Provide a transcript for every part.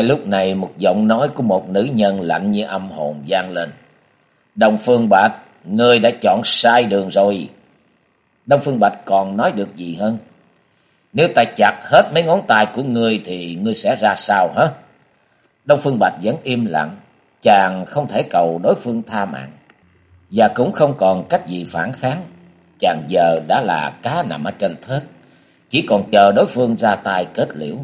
Ngay lúc này một giọng nói của một nữ nhân lạnh như âm hồn vang lên. Đông Phương Bạch, ngươi đã chọn sai đường rồi. Đông Phương Bạch còn nói được gì hơn? Nếu ta chặt hết mấy ngón tay của ngươi thì ngươi sẽ ra sao hả? Đông Phương Bạch vẫn im lặng. Chàng không thể cầu đối phương tha mạng. Và cũng không còn cách gì phản kháng. Chàng giờ đã là cá nằm ở trên thớt. Chỉ còn chờ đối phương ra tay kết liễu.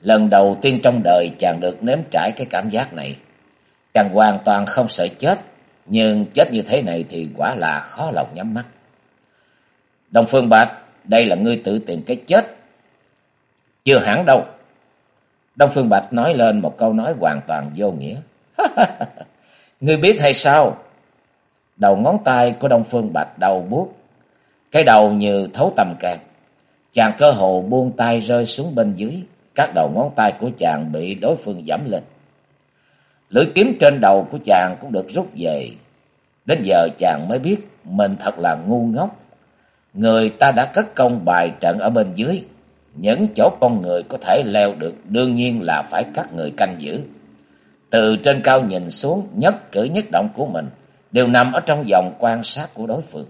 Lần đầu tiên trong đời chàng được nếm trải cái cảm giác này. Chàng hoàn toàn không sợ chết, nhưng chết như thế này thì quả là khó lòng nhắm mắt. Đồng Phương Bạch, đây là ngươi tự tìm cái chết. Chưa hẳn đâu. Đông Phương Bạch nói lên một câu nói hoàn toàn vô nghĩa. ngươi biết hay sao? Đầu ngón tay của Đông Phương Bạch đau buốt, cái đầu như thấu tầm càng. Chàng cơ hồ buông tay rơi xuống bên dưới các đầu ngón tay của chàng bị đối phương giảm lên. Lưỡi kiếm trên đầu của chàng cũng được rút về. Đến giờ chàng mới biết mình thật là ngu ngốc. Người ta đã cất công bài trận ở bên dưới. Những chỗ con người có thể leo được đương nhiên là phải các người canh giữ. Từ trên cao nhìn xuống, nhất cử nhất động của mình đều nằm ở trong vòng quan sát của đối phương.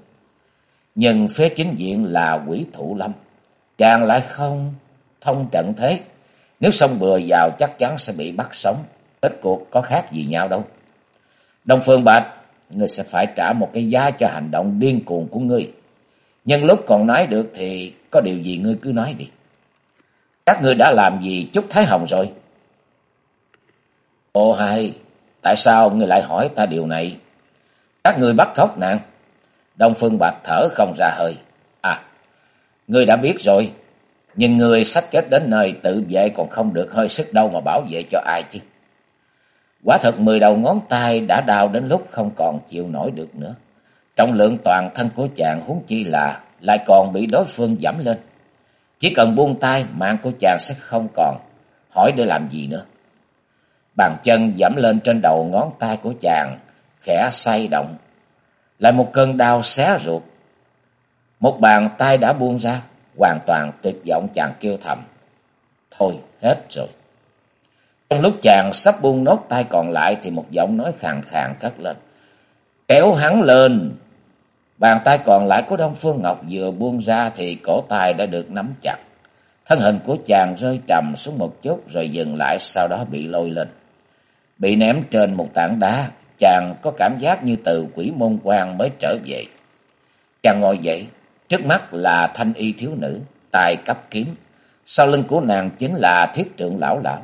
Nhưng phía chính diện là quỷ thủ lâm. Chàng lại không thông trận thế nếu xông bừa vào chắc chắn sẽ bị bắt sống. Kết cuộc có khác gì nhau đâu. Đông Phương Bạch, ngươi sẽ phải trả một cái giá cho hành động điên cuồng của ngươi. Nhưng lúc còn nói được thì có điều gì ngươi cứ nói đi. Các ngươi đã làm gì Trúc Thái Hồng rồi? ô hay, tại sao ngươi lại hỏi ta điều này? Các ngươi bắt cóc nàng. Đông Phương Bạch thở không ra hơi. À, ngươi đã biết rồi. Nhưng người sắp chết đến nơi tự vệ còn không được hơi sức đâu mà bảo vệ cho ai chứ. Quả thật mười đầu ngón tay đã đau đến lúc không còn chịu nổi được nữa. Trọng lượng toàn thân của chàng huống chi là lại còn bị đối phương giảm lên. Chỉ cần buông tay mạng của chàng sẽ không còn. Hỏi để làm gì nữa. Bàn chân giảm lên trên đầu ngón tay của chàng, khẽ xoay động. Lại một cơn đau xé ruột. Một bàn tay đã buông ra, hoàn toàn tuyệt vọng chàng kêu thầm. Thôi, hết rồi. Trong lúc chàng sắp buông nốt tay còn lại thì một giọng nói khàn khàn cất lên. Kéo hắn lên. Bàn tay còn lại của Đông Phương Ngọc vừa buông ra thì cổ tay đã được nắm chặt. Thân hình của chàng rơi trầm xuống một chút rồi dừng lại sau đó bị lôi lên. Bị ném trên một tảng đá, chàng có cảm giác như từ quỷ môn quan mới trở về. Chàng ngồi dậy, Trước mắt là thanh y thiếu nữ, tài cấp kiếm. Sau lưng của nàng chính là thiết trượng lão lão.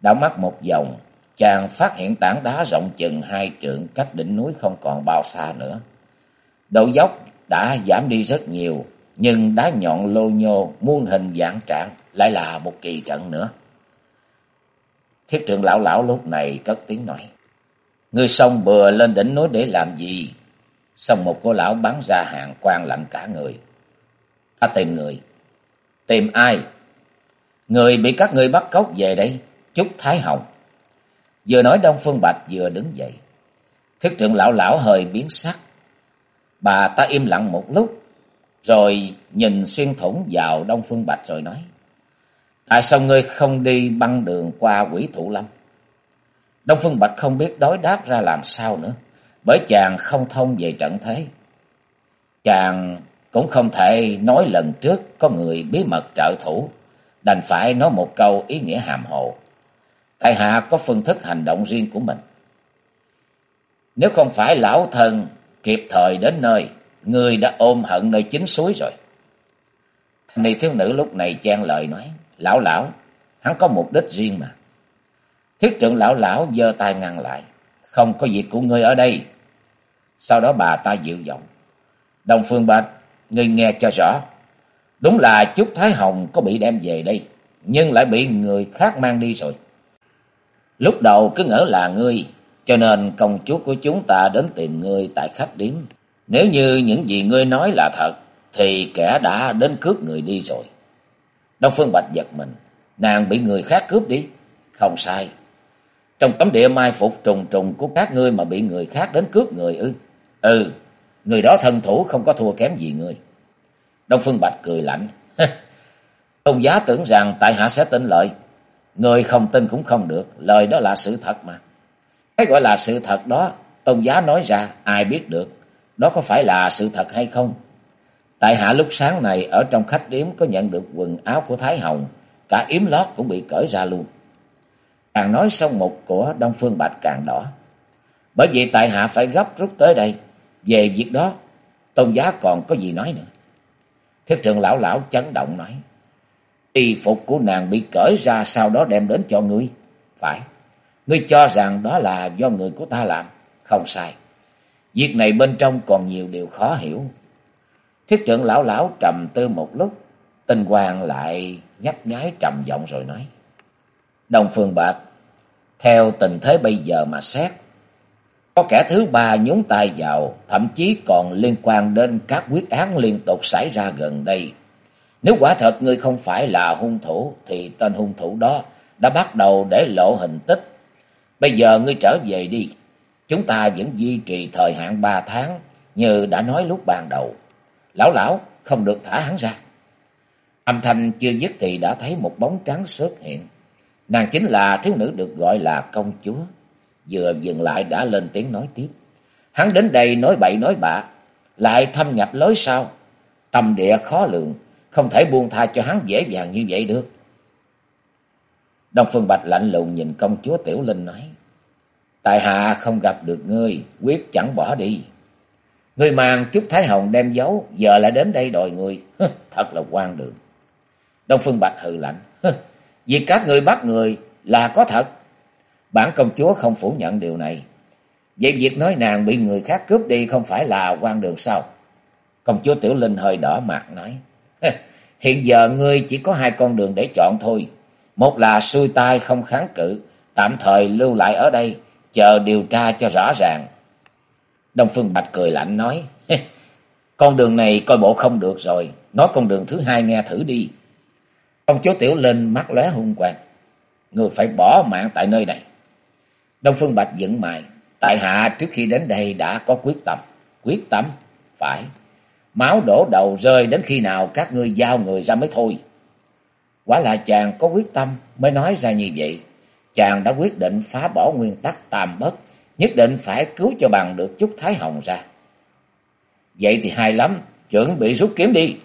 Đảo mắt một vòng, chàng phát hiện tảng đá rộng chừng hai trượng cách đỉnh núi không còn bao xa nữa. Độ dốc đã giảm đi rất nhiều, nhưng đá nhọn lô nhô, muôn hình dạng trạng, lại là một kỳ trận nữa. Thiết trượng lão lão lúc này cất tiếng nói. Ngươi sông bừa lên đỉnh núi để làm gì? Xong một cô lão bắn ra hàng quan lạnh cả người. Ta tìm người. Tìm ai? Người bị các người bắt cóc về đây. Chúc Thái Hồng. Vừa nói Đông Phương Bạch vừa đứng dậy. Thức trưởng lão lão hơi biến sắc. Bà ta im lặng một lúc. Rồi nhìn xuyên thủng vào Đông Phương Bạch rồi nói. Tại sao ngươi không đi băng đường qua quỷ thủ lâm? Đông Phương Bạch không biết đối đáp ra làm sao nữa bởi chàng không thông về trận thế. Chàng cũng không thể nói lần trước có người bí mật trợ thủ, đành phải nói một câu ý nghĩa hàm hồ. Tại hạ có phương thức hành động riêng của mình. Nếu không phải lão thần kịp thời đến nơi, người đã ôm hận nơi chính suối rồi. Thanh ni thiếu nữ lúc này chen lời nói, lão lão, hắn có mục đích riêng mà. Thiết trưởng lão lão giơ tay ngăn lại, không có việc của ngươi ở đây. Sau đó bà ta dịu giọng. Đồng Phương Bạch, ngươi nghe cho rõ. Đúng là Trúc Thái Hồng có bị đem về đây, nhưng lại bị người khác mang đi rồi. Lúc đầu cứ ngỡ là ngươi, cho nên công chúa của chúng ta đến tìm ngươi tại khách điếm. Nếu như những gì ngươi nói là thật, thì kẻ đã đến cướp người đi rồi. Đông Phương Bạch giật mình, nàng bị người khác cướp đi. Không sai. Trong tấm địa mai phục trùng trùng của các ngươi mà bị người khác đến cướp người ư. Ừ, người đó thân thủ không có thua kém gì ngươi. Đông Phương Bạch cười lạnh. Tôn giá tưởng rằng tại hạ sẽ tin lời. Người không tin cũng không được, lời đó là sự thật mà. Cái gọi là sự thật đó, tôn giá nói ra, ai biết được, đó có phải là sự thật hay không? Tại hạ lúc sáng này ở trong khách điếm có nhận được quần áo của Thái Hồng, cả yếm lót cũng bị cởi ra luôn. Càng nói xong một của Đông Phương Bạch càng đỏ. Bởi vì tại hạ phải gấp rút tới đây, về việc đó, tôn giá còn có gì nói nữa. Thiết trưởng lão lão chấn động nói, y phục của nàng bị cởi ra sau đó đem đến cho ngươi. Phải, ngươi cho rằng đó là do người của ta làm, không sai. Việc này bên trong còn nhiều điều khó hiểu. Thiết trưởng lão lão trầm tư một lúc, tinh hoàng lại nhấp nháy trầm giọng rồi nói. Đồng Phương Bạch, theo tình thế bây giờ mà xét, có kẻ thứ ba nhúng tay vào, thậm chí còn liên quan đến các quyết án liên tục xảy ra gần đây. Nếu quả thật ngươi không phải là hung thủ, thì tên hung thủ đó đã bắt đầu để lộ hình tích. Bây giờ ngươi trở về đi, chúng ta vẫn duy trì thời hạn ba tháng, như đã nói lúc ban đầu. Lão lão, không được thả hắn ra. Âm thanh chưa dứt thì đã thấy một bóng trắng xuất hiện. Nàng chính là thiếu nữ được gọi là công chúa. Vừa dừng lại đã lên tiếng nói tiếp. Hắn đến đây nói bậy nói bạ, lại thâm nhập lối sau. Tâm địa khó lường, không thể buông tha cho hắn dễ dàng như vậy được. Đông Phương Bạch lạnh lùng nhìn công chúa Tiểu Linh nói. Tại hạ không gặp được ngươi, quyết chẳng bỏ đi. Ngươi mang chút Thái Hồng đem giấu, giờ lại đến đây đòi người. Thật là quan đường. Đông Phương Bạch hừ lạnh. Việc các người bắt người là có thật. Bản công chúa không phủ nhận điều này. Vậy việc nói nàng bị người khác cướp đi không phải là quan đường sao? Công chúa Tiểu Linh hơi đỏ mặt nói. Hiện giờ ngươi chỉ có hai con đường để chọn thôi. Một là xuôi tai không kháng cự, tạm thời lưu lại ở đây, chờ điều tra cho rõ ràng. Đông Phương Bạch cười lạnh nói, con đường này coi bộ không được rồi, nói con đường thứ hai nghe thử đi. Công chúa Tiểu Linh mắt lóe hung quang, người phải bỏ mạng tại nơi này. Đông Phương Bạch dựng mày, tại hạ trước khi đến đây đã có quyết tâm. Quyết tâm? Phải. Máu đổ đầu rơi đến khi nào các ngươi giao người ra mới thôi. Quả là chàng có quyết tâm mới nói ra như vậy. Chàng đã quyết định phá bỏ nguyên tắc tam bất, nhất định phải cứu cho bằng được chút Thái Hồng ra. Vậy thì hay lắm, chuẩn bị rút kiếm đi.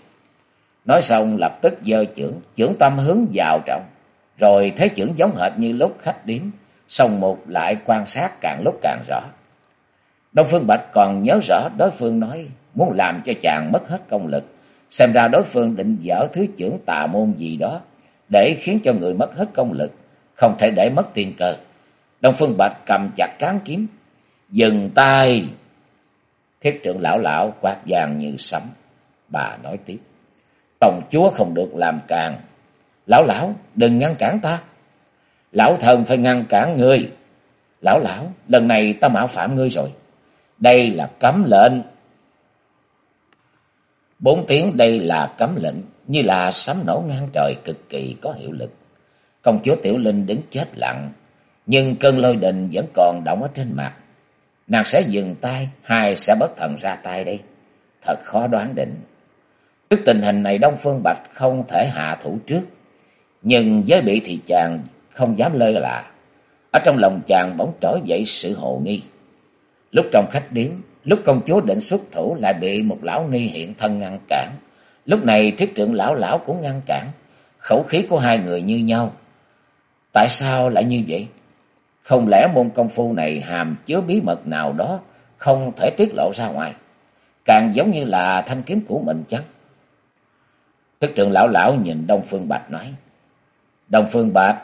Nói xong lập tức dơ trưởng, trưởng tâm hướng vào trọng. Rồi thấy trưởng giống hệt như lúc khách điếm, xong một lại quan sát càng lúc càng rõ. Đông Phương Bạch còn nhớ rõ đối phương nói muốn làm cho chàng mất hết công lực. Xem ra đối phương định dở thứ trưởng tà môn gì đó để khiến cho người mất hết công lực, không thể để mất tiền cơ. Đông Phương Bạch cầm chặt cán kiếm, dừng tay. Thiết trưởng lão lão quát vàng như sấm. Bà nói tiếp, công chúa không được làm càng. Lão lão, đừng ngăn cản ta. Lão thần phải ngăn cản ngươi. Lão lão, lần này ta mạo phạm ngươi rồi. Đây là cấm lệnh. Bốn tiếng đây là cấm lệnh, như là sấm nổ ngang trời cực kỳ có hiệu lực. Công chúa Tiểu Linh đứng chết lặng, nhưng cơn lôi đình vẫn còn động ở trên mặt. Nàng sẽ dừng tay, hay sẽ bất thần ra tay đây? Thật khó đoán định. Trước tình hình này Đông Phương Bạch không thể hạ thủ trước, nhưng với bị thì chàng không dám lơ là. Ở trong lòng chàng bỗng trỗi dậy sự hồ nghi. Lúc trong khách điếm, lúc công chúa định xuất thủ lại bị một lão ni hiện thân ngăn cản. Lúc này thiết trưởng lão lão cũng ngăn cản. Khẩu khí của hai người như nhau. Tại sao lại như vậy? Không lẽ môn công phu này hàm chứa bí mật nào đó không thể tiết lộ ra ngoài? Càng giống như là thanh kiếm của mình chăng? Thức trưởng lão lão nhìn Đông Phương Bạch nói. Đông Phương Bạch,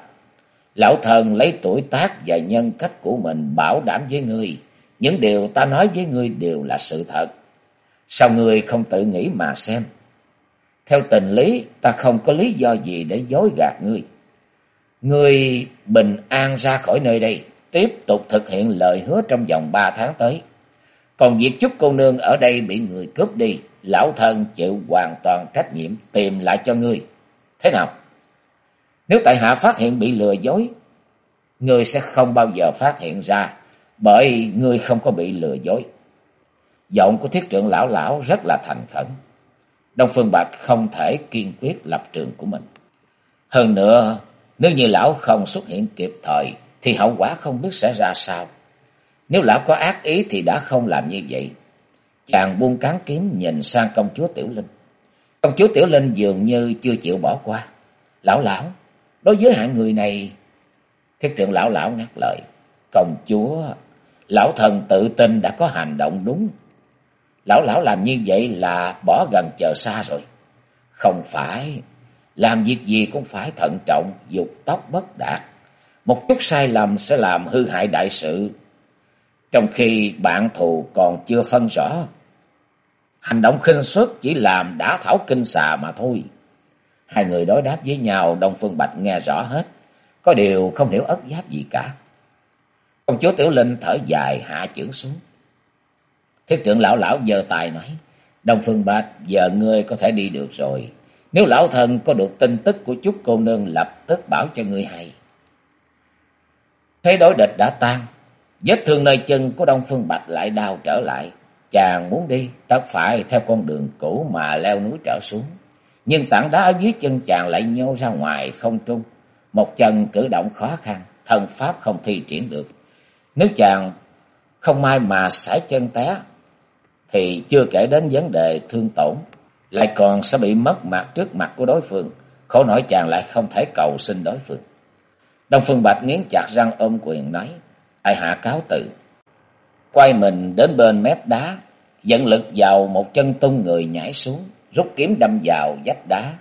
lão thần lấy tuổi tác và nhân cách của mình bảo đảm với ngươi. Những điều ta nói với ngươi đều là sự thật. Sao ngươi không tự nghĩ mà xem? Theo tình lý, ta không có lý do gì để dối gạt ngươi. Người bình an ra khỏi nơi đây, tiếp tục thực hiện lời hứa trong vòng ba tháng tới. Còn việc chút cô nương ở đây bị người cướp đi, lão thân chịu hoàn toàn trách nhiệm tìm lại cho ngươi. Thế nào? Nếu tại hạ phát hiện bị lừa dối, ngươi sẽ không bao giờ phát hiện ra, bởi ngươi không có bị lừa dối. Giọng của thiết trưởng lão lão rất là thành khẩn. Đông Phương Bạch không thể kiên quyết lập trường của mình. Hơn nữa, nếu như lão không xuất hiện kịp thời, thì hậu quả không biết sẽ ra sao. Nếu lão có ác ý thì đã không làm như vậy. Chàng buông cán kiếm nhìn sang công chúa Tiểu Linh. Công chúa Tiểu Linh dường như chưa chịu bỏ qua. Lão lão, đối với hạng người này... Thiết trưởng lão lão ngắt lời. Công chúa, lão thần tự tin đã có hành động đúng. Lão lão làm như vậy là bỏ gần chờ xa rồi. Không phải, làm việc gì cũng phải thận trọng, dục tốc bất đạt. Một chút sai lầm sẽ làm hư hại đại sự. Trong khi bạn thù còn chưa phân rõ. Hành động khinh suất chỉ làm đã thảo kinh xà mà thôi. Hai người đối đáp với nhau, Đông Phương Bạch nghe rõ hết. Có điều không hiểu ất giáp gì cả. Công chúa Tiểu Linh thở dài hạ chưởng xuống. Thiết trưởng lão lão giơ tài nói. Đông Phương Bạch, giờ ngươi có thể đi được rồi. Nếu lão thần có được tin tức của chút cô nương lập tức bảo cho ngươi hay. Thế đối địch đã tan. Vết thương nơi chân của Đông Phương Bạch lại đau trở lại. Chàng muốn đi, tất phải theo con đường cũ mà leo núi trở xuống. Nhưng tảng đá ở dưới chân chàng lại nhô ra ngoài không trung. Một chân cử động khó khăn, thần pháp không thi triển được. Nếu chàng không may mà sải chân té, thì chưa kể đến vấn đề thương tổn, lại còn sẽ bị mất mặt trước mặt của đối phương. Khổ nổi chàng lại không thể cầu xin đối phương. Đông Phương Bạch nghiến chặt răng ôm quyền nói, ai hạ cáo tự. Quay mình đến bên mép đá, dẫn lực vào một chân tung người nhảy xuống, rút kiếm đâm vào vách đá.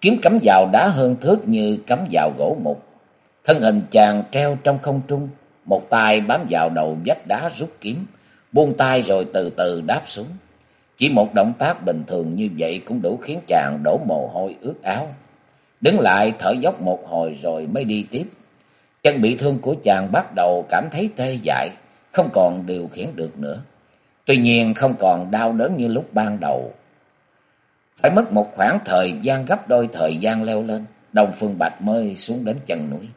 Kiếm cắm vào đá hơn thước như cắm vào gỗ mục. Thân hình chàng treo trong không trung, một tay bám vào đầu vách đá rút kiếm, buông tay rồi từ từ đáp xuống. Chỉ một động tác bình thường như vậy cũng đủ khiến chàng đổ mồ hôi ướt áo. Đứng lại thở dốc một hồi rồi mới đi tiếp. Chân bị thương của chàng bắt đầu cảm thấy tê dại, không còn điều khiển được nữa. Tuy nhiên không còn đau đớn như lúc ban đầu. Phải mất một khoảng thời gian gấp đôi thời gian leo lên, Đồng Phương Bạch mới xuống đến chân núi.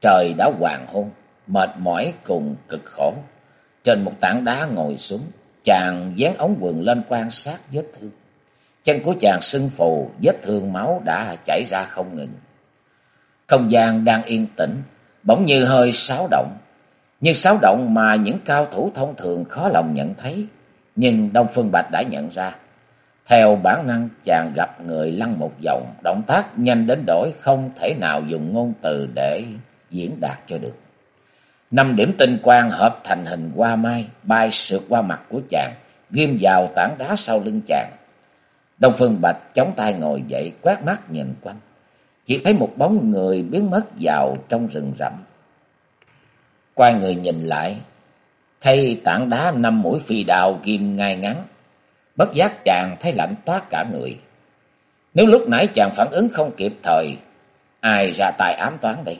Trời đã hoàng hôn, mệt mỏi cùng cực khổ. Trên một tảng đá ngồi xuống, chàng dán ống quần lên quan sát vết thương. Chân của chàng sưng phù, vết thương máu đã chảy ra không ngừng. Không gian đang yên tĩnh, bỗng như hơi xáo động. Như xáo động mà những cao thủ thông thường khó lòng nhận thấy. Nhưng Đông Phương Bạch đã nhận ra. Theo bản năng chàng gặp người lăn một vòng, động tác nhanh đến đổi không thể nào dùng ngôn từ để diễn đạt cho được. Năm điểm tinh quang hợp thành hình hoa mai, bay sượt qua mặt của chàng, ghim vào tảng đá sau lưng chàng. Đông Phương Bạch chống tay ngồi dậy, quét mắt nhìn quanh. Chỉ thấy một bóng người biến mất vào trong rừng rậm. Quay người nhìn lại, thấy tảng đá năm mũi phi đào ghim ngay ngắn. Bất giác chàng thấy lạnh toát cả người. Nếu lúc nãy chàng phản ứng không kịp thời, ai ra tài ám toán đây?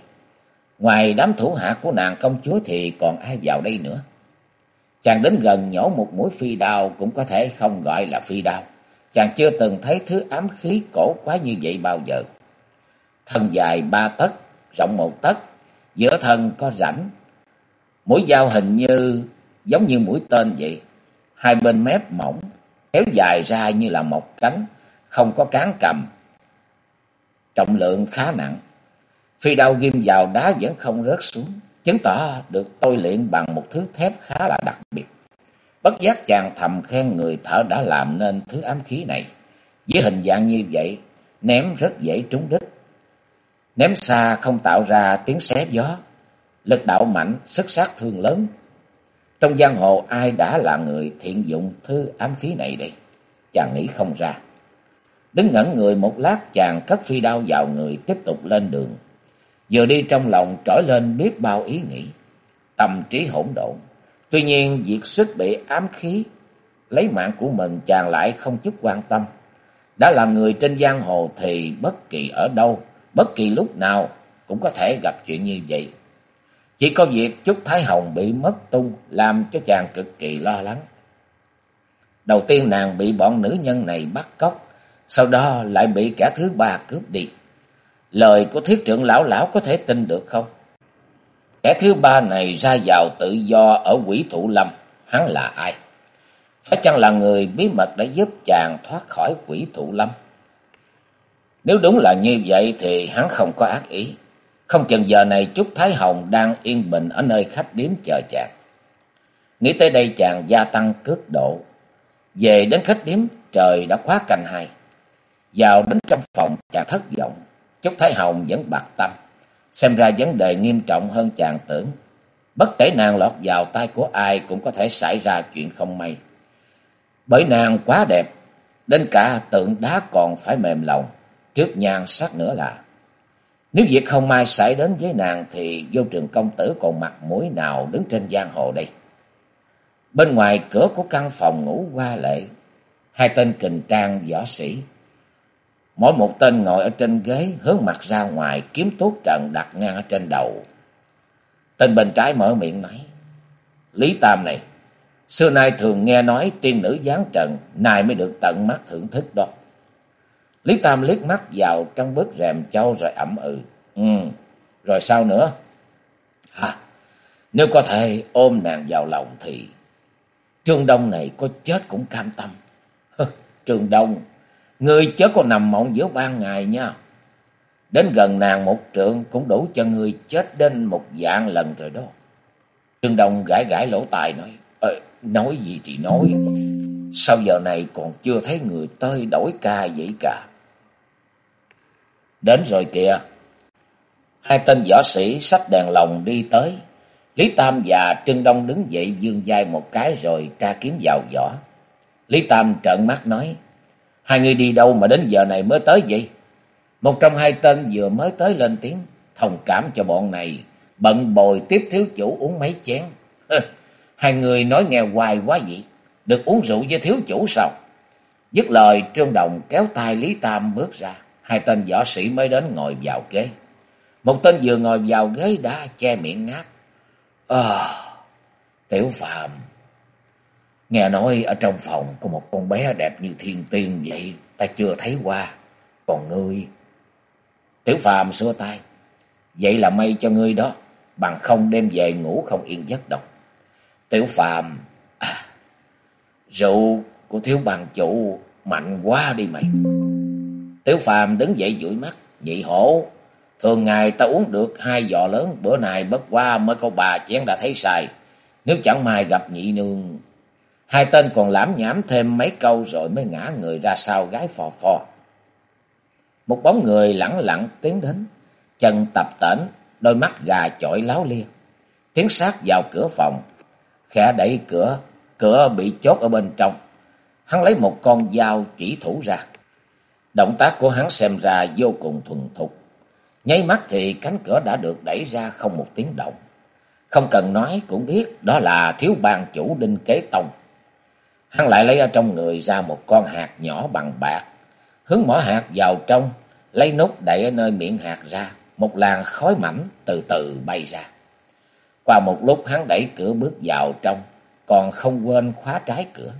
Ngoài đám thủ hạ của nàng công chúa thì còn ai vào đây nữa? Chàng đến gần nhổ một mũi phi đao cũng có thể không gọi là phi đao. Chàng chưa từng thấy thứ ám khí cổ quá như vậy bao giờ. Thân dài ba tấc, rộng một tấc, giữa thân có rãnh. Mũi dao hình như giống như mũi tên vậy. Hai bên mép mỏng, kéo dài ra như là một cánh, không có cán cầm. Trọng lượng khá nặng. Phi đao ghim vào đá vẫn không rớt xuống, chứng tỏ được tôi luyện bằng một thứ thép khá là đặc biệt. Bất giác chàng thầm khen người thợ đã làm nên thứ ám khí này. Với hình dạng như vậy, ném rất dễ trúng đích. Ném xa không tạo ra tiếng xé gió, lực đạo mạnh, sức sát thương lớn. Trong giang hồ ai đã là người thiện dụng thư ám khí này đây? Chàng nghĩ không ra. Đứng ngẩn người một lát chàng cất phi đao vào người tiếp tục lên đường. Vừa đi trong lòng trỗi lên biết bao ý nghĩ. Tâm trí hỗn độn. Tuy nhiên việc xuất bị ám khí, lấy mạng của mình chàng lại không chút quan tâm. Đã là người trên giang hồ thì bất kỳ ở đâu, bất kỳ lúc nào cũng có thể gặp chuyện như vậy. Chỉ có việc Trúc Thái Hồng bị mất tung làm cho chàng cực kỳ lo lắng. Đầu tiên nàng bị bọn nữ nhân này bắt cóc, sau đó lại bị kẻ thứ ba cướp đi. Lời của thiết trưởng lão lão có thể tin được không? Kẻ thứ ba này ra vào tự do ở quỷ thủ lâm, hắn là ai? Phải chăng là người bí mật đã giúp chàng thoát khỏi quỷ thủ lâm? Nếu đúng là như vậy thì hắn không có ác ý. Không chừng giờ này Trúc Thái Hồng đang yên bình ở nơi khách điếm chờ chàng. Nghĩ tới đây chàng gia tăng cước độ. Về đến khách điếm, trời đã quá canh hai. Vào đến trong phòng chàng thất vọng. Trúc Thái Hồng vẫn bạc tâm. Xem ra vấn đề nghiêm trọng hơn chàng tưởng. Bất kể nàng lọt vào tay của ai cũng có thể xảy ra chuyện không may. Bởi nàng quá đẹp, đến cả tượng đá còn phải mềm lòng, trước nhan sắc nữa là. Nếu việc không may xảy đến với nàng thì vô trường công tử còn mặt mũi nào đứng trên giang hồ đây. Bên ngoài cửa của căn phòng ngủ qua lệ, hai tên kình trang võ sĩ. Mỗi một tên ngồi ở trên ghế hướng mặt ra ngoài kiếm tốt trận đặt ngang ở trên đầu. Tên bên trái mở miệng nói, Lý Tam này, xưa nay thường nghe nói tiên nữ giáng trần, nay mới được tận mắt thưởng thức đó. Lý Tam liếc mắt vào trong bức rèm châu rồi ẩm ừ. Ừ, rồi sao nữa? Hả? Nếu có thể ôm nàng vào lòng thì Trương Đông này có chết cũng cam tâm. Trương Đông, ngươi chớ có nằm mộng giữa ban ngày nha. Đến gần nàng một trượng cũng đủ cho ngươi chết đến một dạng lần rồi đó. Trương Đông gãi gãi lỗ tai nói, ờ, nói gì thì nói, sao giờ này còn chưa thấy người tới đổi ca vậy cả. Đến rồi kìa. Hai tên võ sĩ sách đèn lồng đi tới. Lý Tam và Trương Đông đứng dậy dương vai một cái rồi tra kiếm vào vỏ. Lý Tam trợn mắt nói, hai người đi đâu mà đến giờ này mới tới vậy? Một trong hai tên vừa mới tới lên tiếng, thông cảm cho bọn này, bận bồi tiếp thiếu chủ uống mấy chén. hai người nói nghe hoài quá vậy, được uống rượu với thiếu chủ sao? Dứt lời Trương Đồng kéo tay Lý Tam bước ra, hai tên võ sĩ mới đến ngồi vào ghế. Một tên vừa ngồi vào ghế đã che miệng ngáp. Ờ, Tiểu Phạm, nghe nói ở trong phòng có một con bé đẹp như thiên tiên vậy, ta chưa thấy qua. Còn ngươi... Tiểu Phạm xua tay, vậy là may cho ngươi đó, bằng không đêm về ngủ không yên giấc đâu. Tiểu Phạm, à, rượu của thiếu bàn chủ mạnh quá đi mày. Tiểu Phạm đứng dậy dụi mắt, Dị hổ, thường ngày ta uống được hai giò lớn, bữa nay bất qua mới có bà chén đã thấy xài. Nếu chẳng may gặp nhị nương, hai tên còn lãm nhảm thêm mấy câu rồi mới ngã người ra sau gái phò phò. Một bóng người lẳng lặng tiến đến, chân tập tễnh, đôi mắt gà chọi láo lia. Tiến sát vào cửa phòng, khẽ đẩy cửa, cửa bị chốt ở bên trong. Hắn lấy một con dao chỉ thủ ra. Động tác của hắn xem ra vô cùng thuần thục. Nháy mắt thì cánh cửa đã được đẩy ra không một tiếng động. Không cần nói cũng biết đó là thiếu bang chủ Đinh Kế Tông. Hắn lại lấy ở trong người ra một con hạt nhỏ bằng bạc. Hướng mỏ hạt vào trong, lấy nút đẩy ở nơi miệng hạt ra. Một làn khói mảnh từ từ bay ra. Qua một lúc hắn đẩy cửa bước vào trong, còn không quên khóa trái cửa.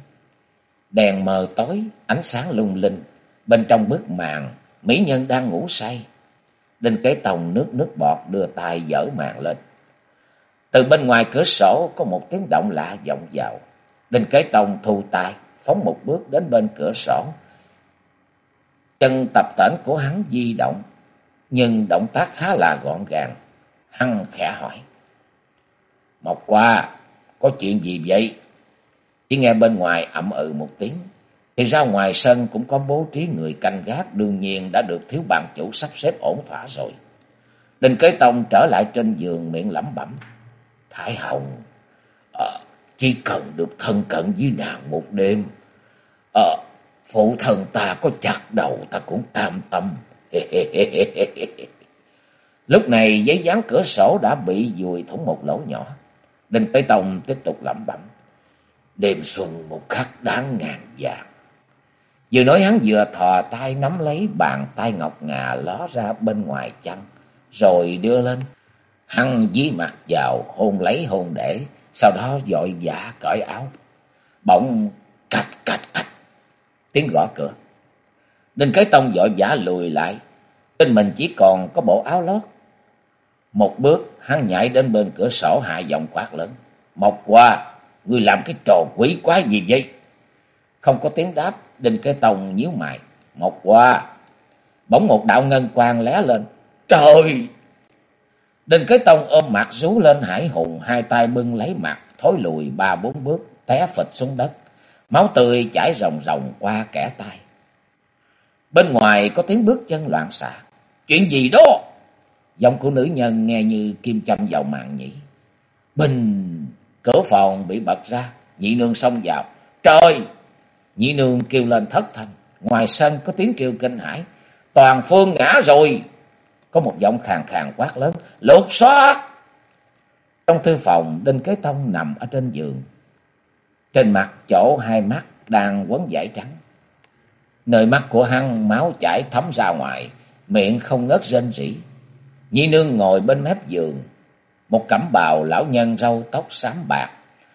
Đèn mờ tối, ánh sáng lung linh. Bên trong bức màn, mỹ nhân đang ngủ say. Đinh Kế Tông nước nước bọt đưa tay dở màn lên. Từ bên ngoài cửa sổ có một tiếng động lạ vọng vào. Đinh Kế Tông thu tay, phóng một bước đến bên cửa sổ. Chân tập tễnh của hắn di động, nhưng động tác khá là gọn gàng. Hắn khẽ hỏi. Mộc qua, có chuyện gì vậy? Chỉ nghe bên ngoài ậm ừ một tiếng. Thì ra ngoài sân cũng có bố trí người canh gác đương nhiên đã được thiếu bàn chủ sắp xếp ổn thỏa rồi. Đinh Kế Tông trở lại trên giường miệng lẩm bẩm. Thái Hồng, à, chỉ cần được thân cận với nàng một đêm. À, phụ thần ta có chặt đầu ta cũng cam tâm. Lúc này giấy dán cửa sổ đã bị dùi thủng một lỗ nhỏ. Đinh Kế Tông tiếp tục lẩm bẩm. Đêm xuân một khắc đáng ngàn vàng. Vừa nói hắn vừa thò tay nắm lấy bàn tay ngọc ngà ló ra bên ngoài chăn, rồi đưa lên. Hăng dí mặt vào, hôn lấy hôn để, sau đó dội vã cởi áo. Bỗng cạch cạch cạch, tiếng gõ cửa. Đinh Cái Tông vội vã lùi lại, trên mình chỉ còn có bộ áo lót. Một bước, hắn nhảy đến bên cửa sổ hạ giọng quát lớn. Mộc qua, ngươi làm cái trò quỷ quá gì vậy? Không có tiếng đáp, Đinh Cái Tông nhíu mày. một qua, bỗng một đạo ngân quang lóe lên. Trời! Đinh Cái Tông ôm mặt rú lên hải hùng, hai tay bưng lấy mặt, thối lùi ba bốn bước, té phịch xuống đất. Máu tươi chảy ròng ròng qua kẻ tay. Bên ngoài có tiếng bước chân loạn xạ. Chuyện gì đó? Giọng của nữ nhân nghe như kim châm vào mạng nhĩ. Bình! Cửa phòng bị bật ra, nhị nương xông vào. Trời! Nhị nương kêu lên thất thanh. Ngoài sân có tiếng kêu kinh hãi. Toàn phương ngã rồi! Có một giọng khàn khàn quát lớn. Lột xoát! Trong thư phòng, Đinh Kế Tông nằm ở trên giường. Trên mặt chỗ hai mắt đang quấn vải trắng. Nơi mắt của hắn máu chảy thấm ra ngoài, miệng không ngớt rên rỉ. Nhi nương ngồi bên mép giường, một cẩm bào lão nhân râu tóc xám bạc,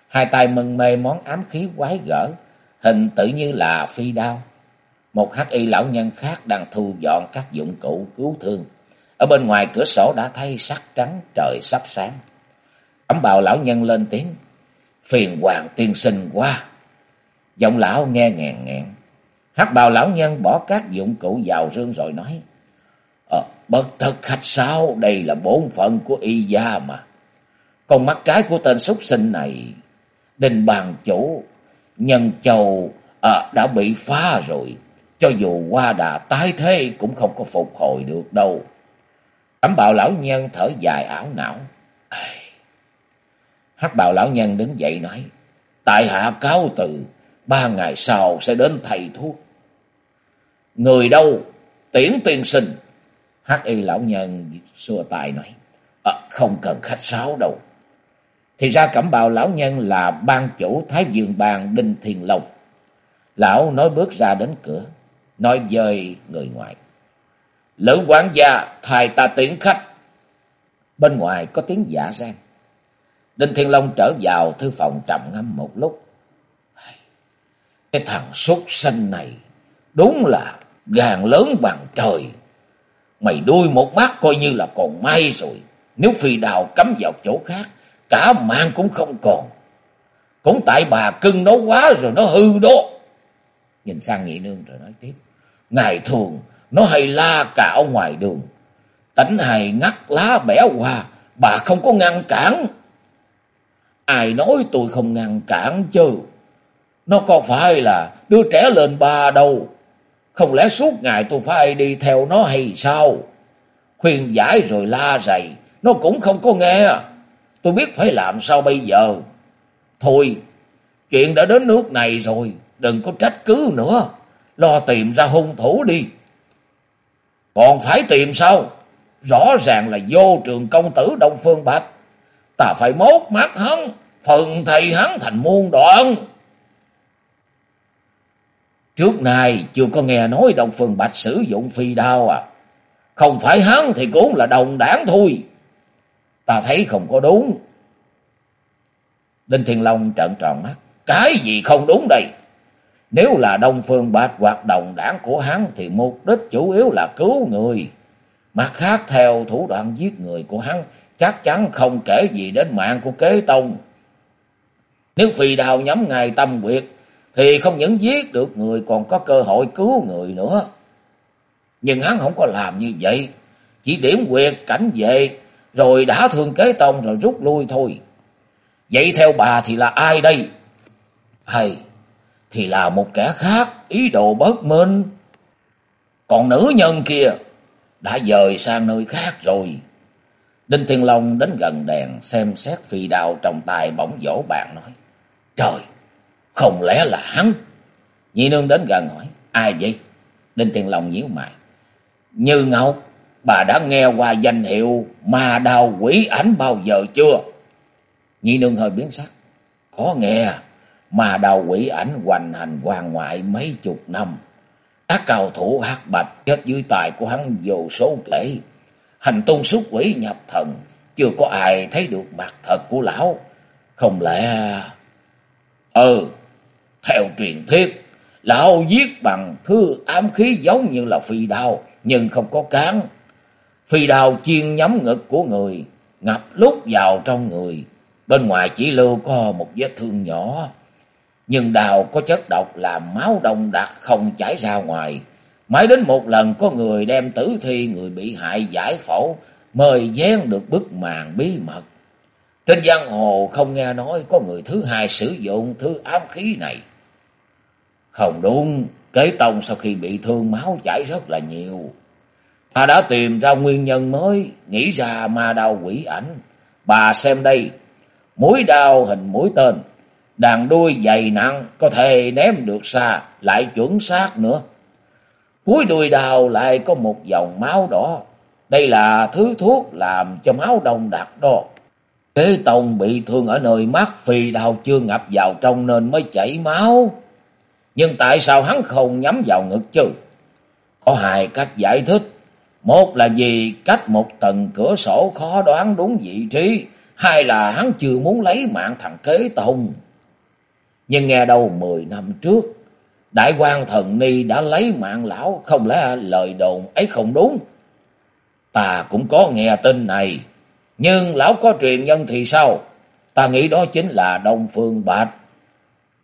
hai tay mân mê món ám khí quái gở, hình tự như là phi đao. Một hắc y lão nhân khác đang thu dọn các dụng cụ cứu thương. Ở bên ngoài cửa sổ đã thấy sắc trắng trời sắp sáng. Cẩm bào lão nhân lên tiếng, phiền hoàng tiên sinh quá. Giọng lão nghe ngàn ngẹn. hắc bào lão nhân bỏ các dụng cụ vào rương rồi nói, Ờ, bất thật khách sao, đây là bổn phận của y gia mà. Còn mắt trái của tên súc sinh này, đình bàn chủ, nhân châu à, đã bị phá rồi. Cho dù qua đà tái thế cũng không có phục hồi được đâu. Cẩm bào lão nhân thở dài ảo não. Hắc bào lão nhân đứng dậy nói. Tại hạ cáo từ, ba ngày sau sẽ đến thầy thuốc. Người đâu? Tiễn tiên sinh. Hắc y lão nhân xua tài nói. À, không cần khách sáo đâu. Thì ra cẩm bào lão nhân là ban chủ Thái Dương Bang Đinh Thiên Long. Lão nói bước ra đến cửa, nói dời người ngoài. Lữ quản gia, thay ta tiễn khách. Bên ngoài có tiếng giả rang. Đinh Thiên Long trở vào thư phòng trầm ngâm một lúc. Cái thằng súc sinh này đúng là gàn lớn bằng trời. Mày đuôi một mắt coi như là còn may rồi. Nếu phi đào cắm vào chỗ khác, cả mạng cũng không còn. Cũng tại bà cưng nó quá rồi nó hư đó. Nhìn sang nhị nương rồi nói tiếp. Ngày thường nó hay la cạo ngoài đường. Tánh hài ngắt lá bẻ qua, bà không có ngăn cản. Ai nói tôi không ngăn cản chứ. Nó có phải là đưa trẻ lên ba đâu. Không lẽ suốt ngày tôi phải đi theo nó hay sao? Khuyên giải rồi la rầy, nó cũng không có nghe. Tôi biết phải làm sao bây giờ. Thôi, chuyện đã đến nước này rồi, đừng có trách cứ nữa. Lo tìm ra hung thủ đi. Còn phải tìm sao? Rõ ràng là vô trường công tử Đông Phương Bạch. Ta phải mốt mắt hắn, phần thầy hắn thành muôn đoạn. Trước nay chưa có nghe nói Đông Phương Bạch sử dụng phi đao à. Không phải hắn thì cũng là đồng đảng thôi. Ta thấy không có đúng. Đinh Thiên Long trợn tròn mắt. Cái gì không đúng đây? Nếu là Đông Phương Bạch hoạt động đảng của hắn thì mục đích chủ yếu là cứu người. Mặt khác theo thủ đoạn giết người của hắn chắc chắn không kể gì đến mạng của kế tông. Nếu phi đào nhắm ngài tâm quyệt thì không những giết được người còn có cơ hội cứu người nữa. Nhưng hắn không có làm như vậy, chỉ điểm quyệt cảnh vệ rồi đã thương kế tông rồi rút lui thôi. Vậy theo bà thì là ai đây? Hay thì là một kẻ khác, ý đồ bớt minh. Còn nữ nhân kia đã dời sang nơi khác rồi. Đinh Thiên Long đến gần đèn xem xét phi đào trong tay bỗng vỗ bàn nói. Trời, không lẽ là hắn? Nhị nương đến gần hỏi, ai vậy? Đinh Thiên Long nhíu mày. Như Ngọc, bà đã nghe qua danh hiệu ma đào quỷ ảnh bao giờ chưa? Nhị nương hơi biến sắc. Có nghe, mà đào quỷ ảnh hoành hành hoàng ngoại mấy chục năm. Các cao thủ hắc bạch chết dưới tài của hắn vô số kể. Hành tung xuất quỷ nhập thần, chưa có ai thấy được mặt thật của lão. Không lẽ... Ừ, theo truyền thuyết, lão giết bằng thư ám khí giống như là phi đao, nhưng không có cán. Phi đao chiên nhắm ngực của người, ngập lúc vào trong người. Bên ngoài chỉ lưu có một vết thương nhỏ. Nhưng đào có chất độc làm máu đông đặc không chảy ra ngoài. Mãi đến một lần có người đem tử thi người bị hại giải phẫu mời dán được bức màn bí mật. Trên giang hồ không nghe nói có người thứ hai sử dụng thứ ám khí này. Không đúng, kế tông sau khi bị thương máu chảy rất là nhiều. Ta đã tìm ra nguyên nhân mới, nghĩ ra ma đao quỷ ảnh. Bà xem đây, mũi đao hình mũi tên, đàn đuôi dày nặng, có thể ném được xa, lại chuẩn xác nữa. Cuối đuôi đào lại có một dòng máu đỏ. Đây là thứ thuốc làm cho máu đông đặc đó. Kế tông bị thương ở nơi mắt vì đao chưa ngập vào trong nên mới chảy máu. Nhưng tại sao hắn không nhắm vào ngực chứ? Có hai cách giải thích. Một là vì cách một tầng cửa sổ khó đoán đúng vị trí. Hai là hắn chưa muốn lấy mạng thằng kế tông. Nhưng nghe đâu mười năm trước, Đại quan thần ni đã lấy mạng lão, không lẽ lời đồn ấy không đúng? Ta cũng có nghe tin này, nhưng lão có truyền nhân thì sao? Ta nghĩ đó chính là Đông Phương Bạch.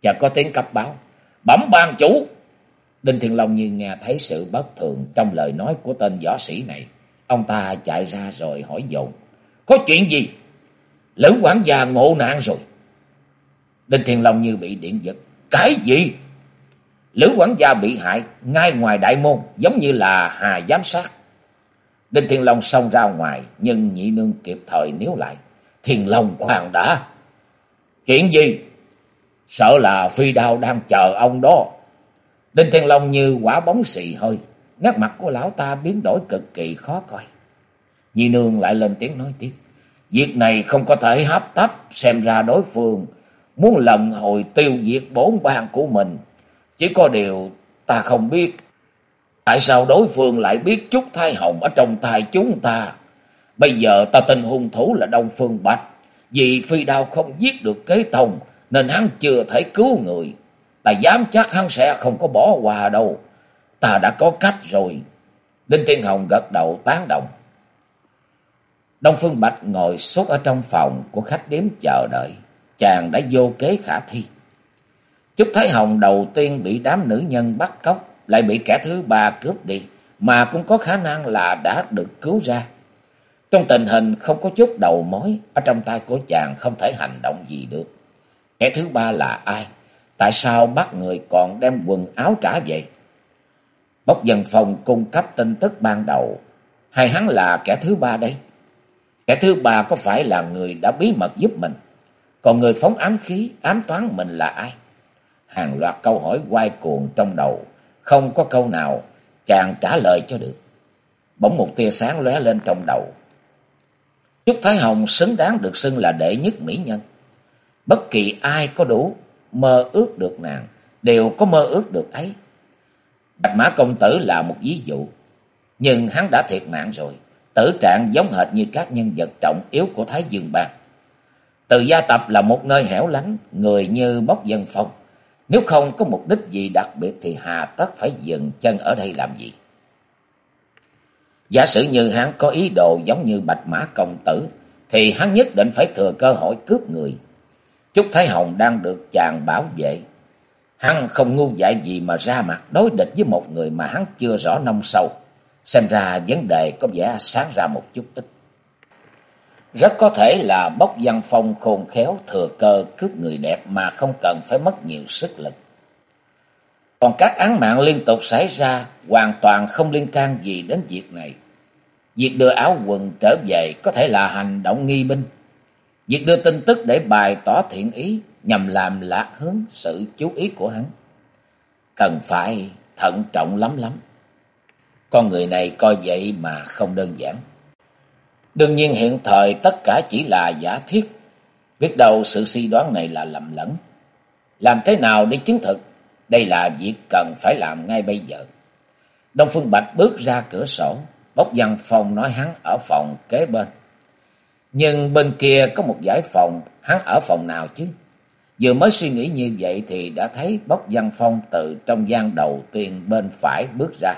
Và có tiếng cấp báo. Bẩm ban chủ! Đinh Thiên Long như nghe thấy sự bất thường trong lời nói của tên võ sĩ này. Ông ta chạy ra rồi hỏi dồn. Có chuyện gì? Lữ quản gia ngộ nạn rồi. Đinh Thiên Long như bị điện giật. Cái gì? Lữ quản gia bị hại ngay ngoài đại môn, giống như là hà giám sát. Đinh Thiên Long xông ra ngoài, nhưng nhị nương kịp thời níu lại. Thiên Long khoan đã. Chuyện gì? Sợ là phi đao đang chờ ông đó. Đinh Thiên Long như quả bóng xì hơi. Nét mặt của lão ta biến đổi cực kỳ khó coi. Nhi nương lại lên tiếng nói tiếp. Việc này không có thể hấp tấp. Xem ra đối phương muốn lần hồi tiêu diệt bốn bang của mình. Chỉ có điều ta không biết. Tại sao đối phương lại biết chút thai hồng ở trong tay chúng ta? Bây giờ ta tin hung thủ là Đông Phương Bạch. Vì phi đao không giết được kế tông, nên hắn chưa thể cứu người. Ta dám chắc hắn sẽ không có bỏ qua đâu. Ta đã có cách rồi. Đinh Thiên Hồng gật đầu tán đồng. Đông Phương Bạch ngồi suốt ở trong phòng của khách điếm chờ đợi. Chàng đã vô kế khả thi. Chúc Thái Hồng đầu tiên bị đám nữ nhân bắt cóc, lại bị kẻ thứ ba cướp đi, mà cũng có khả năng là đã được cứu ra. Trong tình hình không có chút đầu mối, ở trong tay của chàng không thể hành động gì được. Kẻ thứ ba là ai? Tại sao bắt người còn đem quần áo trả về? Bốc dân phòng cung cấp tin tức ban đầu. Hay hắn là kẻ thứ ba đây? Kẻ thứ ba có phải là người đã bí mật giúp mình? Còn người phóng ám khí, ám toán mình là ai? Hàng loạt câu hỏi quay cuồng trong đầu. Không có câu nào chàng trả lời cho được. Bỗng một tia sáng lóe lên trong đầu. Trúc Thái Hồng xứng đáng được xưng là đệ nhất mỹ nhân. Bất kỳ ai có đủ mơ ước được nàng, đều có mơ ước được ấy. Bạch Mã Công Tử là một ví dụ, nhưng hắn đã thiệt mạng rồi, tử trạng giống hệt như các nhân vật trọng yếu của Thái Dương Bang. Từ gia tập là một nơi hẻo lánh, người như bốc dân phong. Nếu không có mục đích gì đặc biệt thì hà tất phải dừng chân ở đây làm gì? Giả sử như hắn có ý đồ giống như Bạch Mã Công Tử, thì hắn nhất định phải thừa cơ hội cướp người. Trúc Thái Hồng đang được chàng bảo vệ. Hắn không ngu dại gì mà ra mặt đối địch với một người mà hắn chưa rõ nông sâu. Xem ra vấn đề có vẻ sáng ra một chút ít. Rất có thể là bốc văn phong khôn khéo thừa cơ cướp người đẹp mà không cần phải mất nhiều sức lực. Còn các án mạng liên tục xảy ra, hoàn toàn không liên can gì đến việc này. Việc đưa áo quần trở về có thể là hành động nghi binh. Việc đưa tin tức để bày tỏ thiện ý nhằm làm lạc hướng sự chú ý của hắn. Cần phải thận trọng lắm lắm. Con người này coi vậy mà không đơn giản. Đương nhiên hiện thời tất cả chỉ là giả thiết. Biết đâu sự suy đoán này là lầm lẫn. Làm thế nào để chứng thực? Đây là việc cần phải làm ngay bây giờ. Đông Phương Bạch bước ra cửa sổ. Bốc Văn phòng nói hắn ở phòng kế bên. Nhưng bên kia có một giải phòng, hắn ở phòng nào chứ? Vừa mới suy nghĩ như vậy thì đã thấy Bốc Văn Phong từ trong gian đầu tiên bên phải bước ra.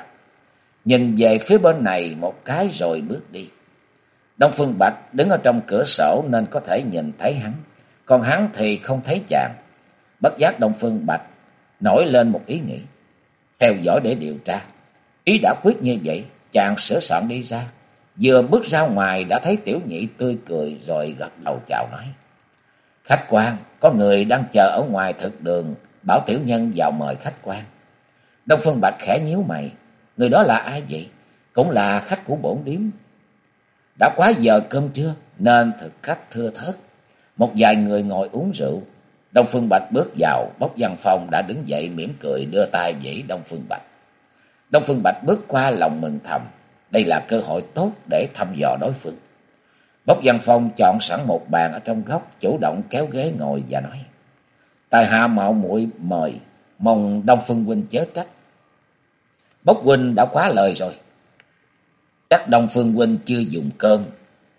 Nhìn về phía bên này một cái rồi bước đi. Đông Phương Bạch đứng ở trong cửa sổ nên có thể nhìn thấy hắn. Còn hắn thì không thấy chàng. Bất giác Đông Phương Bạch nổi lên một ý nghĩ. Theo dõi để điều tra. Ý đã quyết như vậy, chàng sửa soạn đi ra. Vừa bước ra ngoài đã thấy tiểu nhị tươi cười rồi gật đầu chào nói. Khách quan, có người đang chờ ở ngoài thực đường, bảo tiểu nhân vào mời khách quan. Đông Phương Bạch khẽ nhíu mày, người đó là ai vậy? Cũng là khách của bổn điếm. Đã quá giờ cơm trưa nên thực khách thưa thớt. Một vài người ngồi uống rượu. Đông Phương Bạch bước vào, bốc văn phòng đã đứng dậy mỉm cười đưa tay vẫy Đông Phương Bạch. Đông Phương Bạch bước qua lòng mừng thầm, đây là cơ hội tốt để thăm dò đối phương. Bốc Văn Phong chọn sẵn một bàn ở trong góc, chủ động kéo ghế ngồi và nói. Tài hạ mạo muội mời, mong Đông Phương Huynh chớ trách. Bốc Huynh đã quá lời rồi. Chắc Đông Phương Huynh chưa dùng cơm.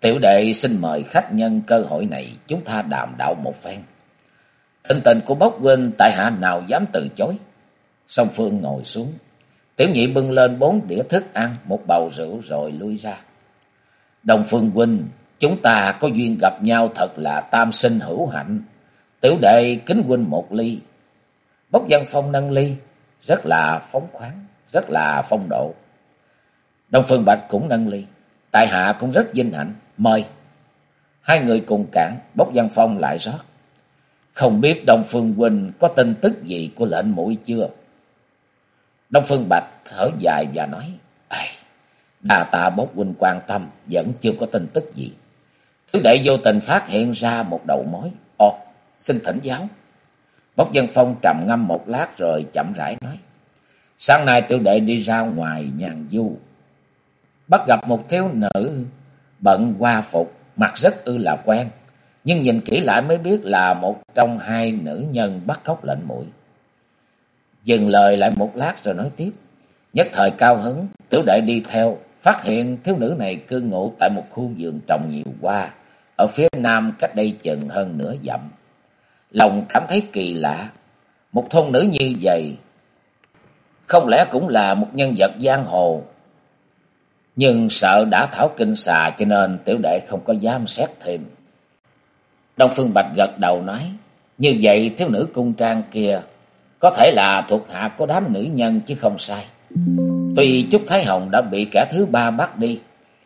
Tiểu đệ xin mời khách nhân cơ hội này chúng ta đàm đạo một phen. Tình tình của Bốc Huynh tại hạ nào dám từ chối. Song Phương ngồi xuống. Tiểu nhị bưng lên bốn đĩa thức ăn, một bầu rượu rồi lui ra. Đông Phương Huynh, chúng ta có duyên gặp nhau thật là tam sinh hữu hạnh. Tiểu đệ kính huynh một ly. Bốc Văn Phong nâng ly, rất là phóng khoáng, rất là phong độ. Đông Phương Bạch cũng nâng ly. Tại hạ cũng rất vinh hạnh, mời. Hai người cùng cản, Bốc Văn Phong lại rót. Không biết Đông Phương Huynh có tin tức gì của lệnh mũi chưa? Đông Phương Bạch thở dài và nói, Đà tạ bốc huynh quan tâm, vẫn chưa có tin tức gì. Thứ đệ vô tình phát hiện ra một đầu mối. Ồ, xin thỉnh giáo. Bốc dân phong trầm ngâm một lát rồi chậm rãi nói. Sáng nay tiểu đệ đi ra ngoài nhàn du. Bắt gặp một thiếu nữ bận qua phục, mặt rất ư là quen. Nhưng nhìn kỹ lại mới biết là một trong hai nữ nhân bắt cóc lệnh mũi. Dừng lời lại một lát rồi nói tiếp. Nhất thời cao hứng, tiểu đệ đi theo, phát hiện thiếu nữ này cư ngụ tại một khu vườn trồng nhiều hoa, ở phía nam cách đây chừng hơn nửa dặm. Lòng cảm thấy kỳ lạ, một thôn nữ như vậy, không lẽ cũng là một nhân vật giang hồ. Nhưng sợ đã thảo kinh xà cho nên tiểu đệ không có dám xét thêm. Đông Phương Bạch gật đầu nói, như vậy thiếu nữ cung trang kia có thể là thuộc hạ của đám nữ nhân chứ không sai. Tuy Trúc Thái Hồng đã bị kẻ thứ ba bắt đi,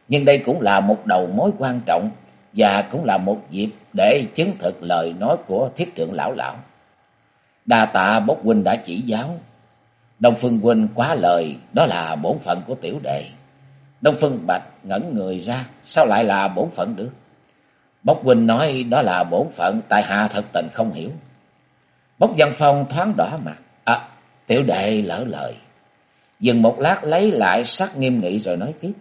nhưng đây cũng là một đầu mối quan trọng và cũng là một dịp để chứng thực lời nói của thiết trưởng lão lão. Đa tạ bốc huynh đã chỉ giáo. Đông Phương huynh quá lời, đó là bổn phận của tiểu đệ. Đông Phương Bạch ngẩn người ra, sao lại là bổn phận được? Bốc huynh nói đó là bổn phận, tại hạ thật tình không hiểu. Bốc Văn Phong thoáng đỏ mặt. À, tiểu đệ lỡ lời. Dừng một lát lấy lại sắc nghiêm nghị rồi nói tiếp.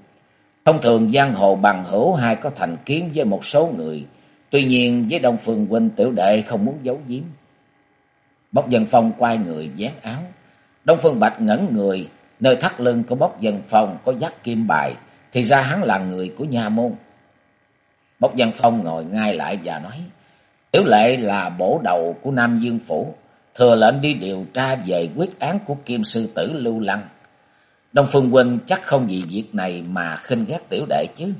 Thông thường giang hồ bằng hữu hai có thành kiến với một số người. Tuy nhiên với Đông Phương Huynh tiểu đệ không muốn giấu giếm. Bốc Dân Phong quay người dán áo. Đông Phương Bạch ngẩn người. Nơi thắt lưng của Bốc Dân Phong có dắt kim bài. Thì ra hắn là người của nhà môn. Bốc Dân Phong ngồi ngay lại và nói. Tiểu lệ là bổ đầu của Nam Dương Phủ. Thừa lệnh đi điều tra về quyết án của Kim Sư Tử Lưu Lăng. Đông Phương Huynh chắc không vì việc này mà khinh ghét tiểu đệ chứ.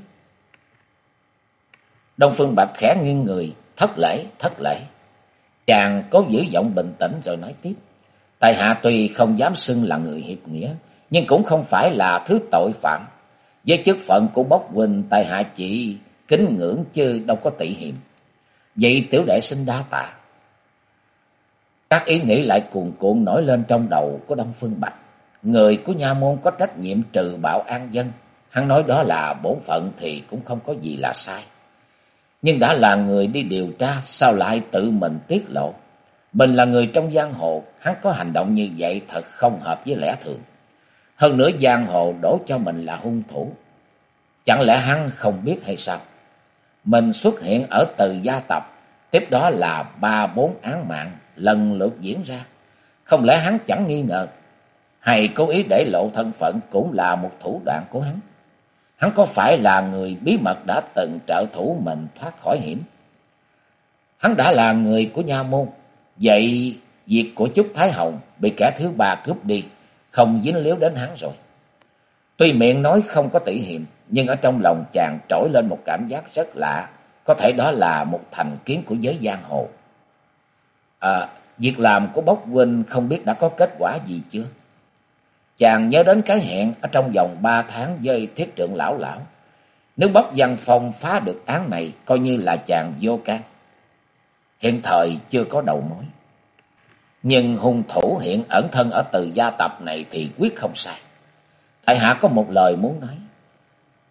Đông Phương Bạch khẽ nghiêng người, thất lễ, thất lễ. Chàng có giữ giọng bình tĩnh rồi nói tiếp. Tại hạ tuy không dám xưng là người hiệp nghĩa, nhưng cũng không phải là thứ tội phạm. Với chức phận của bốc huynh, tại hạ chỉ kính ngưỡng chứ đâu có tị hiểm. Vậy tiểu đệ xin đa tạ. Các ý nghĩ lại cuồn cuộn nổi lên trong đầu của Đông Phương Bạch. Người của nha môn có trách nhiệm trừ bạo an dân. Hắn nói đó là bổn phận thì cũng không có gì là sai. Nhưng đã là người đi điều tra, sao lại tự mình tiết lộ? Mình là người trong giang hồ, hắn có hành động như vậy thật không hợp với lẽ thường. Hơn nữa giang hồ đổ cho mình là hung thủ. Chẳng lẽ hắn không biết hay sao? Mình xuất hiện ở từ gia tập, tiếp đó là ba bốn án mạng lần lượt diễn ra. Không lẽ hắn chẳng nghi ngờ hay cố ý để lộ thân phận cũng là một thủ đoạn của hắn. Hắn có phải là người bí mật đã từng trợ thủ mình thoát khỏi hiểm? Hắn đã là người của nha môn. Vậy việc của Trúc Thái Hồng bị kẻ thứ ba cướp đi, không dính líu đến hắn rồi. Tuy miệng nói không có tỷ hiểm, nhưng ở trong lòng chàng trỗi lên một cảm giác rất lạ. Có thể đó là một thành kiến của giới giang hồ. À, việc làm của Bốc Huynh không biết đã có kết quả gì chưa? Chàng nhớ đến cái hẹn ở trong vòng ba tháng với thiết trưởng lão lão. Nếu Bốc Văn Phong phá được án này, coi như là chàng vô can. Hiện thời chưa có đầu mối. Nhưng hung thủ hiện ẩn thân ở từ gia tập này thì quyết không sai. Tại hạ có một lời muốn nói.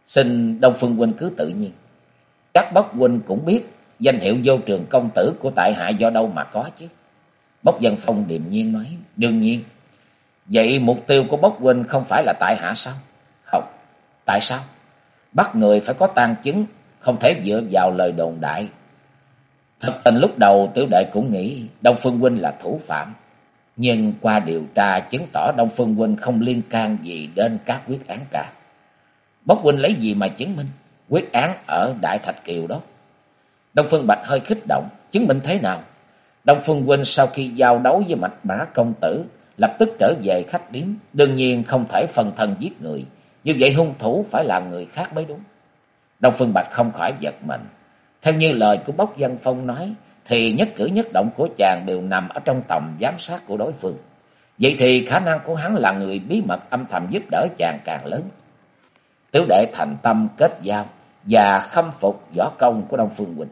Xin Đông Phương Huynh cứ tự nhiên. Các bốc huynh cũng biết danh hiệu vô trường công tử của tại hạ do đâu mà có chứ. Bốc dân phong điềm nhiên nói. Đương nhiên. Vậy mục tiêu của bốc huynh không phải là tại hạ sao? Không. Tại sao? Bắt người phải có tang chứng. Không thể dựa vào lời đồn đại. Thật tình lúc đầu tiểu đệ cũng nghĩ Đông Phương Huynh là thủ phạm. Nhưng qua điều tra chứng tỏ Đông Phương Huynh không liên can gì đến các quyết án cả. Bốc Huynh lấy gì mà chứng minh? Quyết án ở Đại Thạch Kiều đó. Đông Phương Bạch hơi kích động. Chứng minh thế nào? Đông Phương Huynh sau khi giao đấu với mạch mã công tử, lập tức trở về khách điếm. Đương nhiên không thể phần thân giết người. Như vậy hung thủ phải là người khác mới đúng. Đông Phương Bạch không khỏi giật mình. Theo như lời của Bốc Văn Phong nói, thì nhất cử nhất động của chàng đều nằm ở trong tầm giám sát của đối phương. Vậy thì khả năng của hắn là người bí mật âm thầm giúp đỡ chàng càng lớn. Tiểu đệ thành tâm kết giao và khâm phục võ công của Đông Phương Huynh.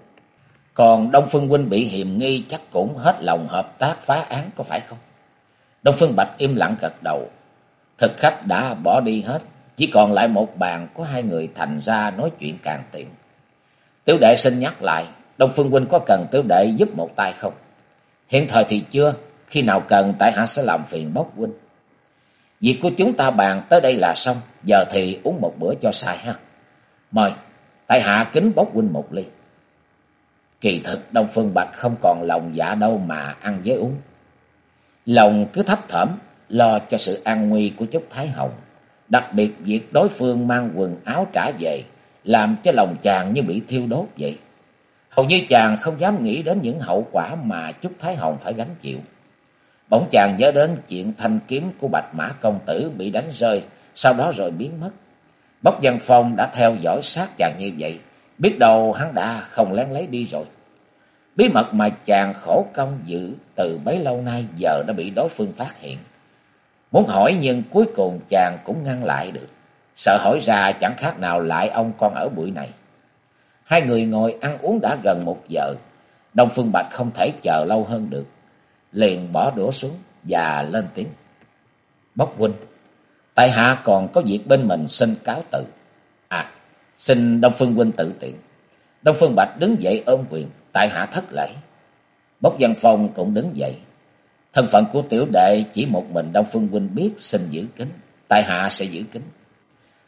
Còn Đông Phương Huynh bị hiềm nghi chắc cũng hết lòng hợp tác phá án có phải không? Đông Phương Bạch im lặng gật đầu. Thực khách đã bỏ đi hết, chỉ còn lại một bàn có hai người thành ra nói chuyện càng tiện. Tiểu đệ xin nhắc lại, Đông Phương Huynh có cần tiểu đệ giúp một tay không? Hiện thời thì chưa, khi nào cần tại hạ sẽ làm phiền bốc Huynh. Việc của chúng ta bàn tới đây là xong, giờ thì uống một bữa cho sai ha. Mời, tại hạ kính bốc Huynh một ly. Kỳ thực Đông Phương Bạch không còn lòng dạ đâu mà ăn với uống. Lòng cứ thấp thỏm lo cho sự an nguy của Trúc Thái Hồng. Đặc biệt việc đối phương mang quần áo trả về, làm cho lòng chàng như bị thiêu đốt vậy. Hầu như chàng không dám nghĩ đến những hậu quả mà Trúc Thái Hồng phải gánh chịu. Bỗng chàng nhớ đến chuyện thanh kiếm của Bạch Mã Công Tử bị đánh rơi, sau đó rồi biến mất. Bốc Văn Phong đã theo dõi sát chàng như vậy, biết đâu hắn đã không lén lấy đi rồi. Bí mật mà chàng khổ công giữ từ bấy lâu nay giờ đã bị đối phương phát hiện. Muốn hỏi nhưng cuối cùng chàng cũng ngăn lại được. Sợ hỏi ra chẳng khác nào lại ông con ở buổi này. Hai người ngồi ăn uống đã gần một giờ. Đông Phương Bạch không thể chờ lâu hơn được. Liền bỏ đũa xuống và lên tiếng. Bốc huynh, tại hạ còn có việc bên mình xin cáo tự À, xin Đông Phương huynh tự tiện. Đông Phương Bạch đứng dậy ôm quyền, tại hạ thất lễ. Bốc Văn Phong cũng đứng dậy. Thân phận của tiểu đệ chỉ một mình Đông Phương huynh biết xin giữ kính, tại hạ sẽ giữ kính.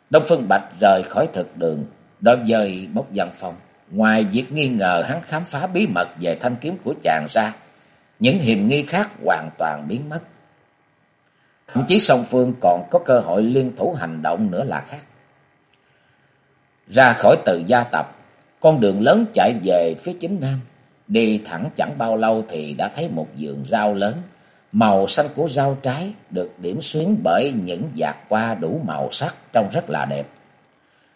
Đông Phương Bạch rời khỏi thực đường, đối dời Bốc Văn Phong. Ngoài việc nghi ngờ hắn khám phá bí mật về thanh kiếm của chàng ra, những hiểm nghi khác hoàn toàn biến mất. Thậm chí song phương còn có cơ hội liên thủ hành động nữa là khác. Ra khỏi từ gia tập, con đường lớn chạy về phía chính nam. Đi thẳng chẳng bao lâu thì đã thấy một vườn rau lớn. Màu xanh của rau trái được điểm xuyến bởi những giạt hoa đủ màu sắc trông rất là đẹp.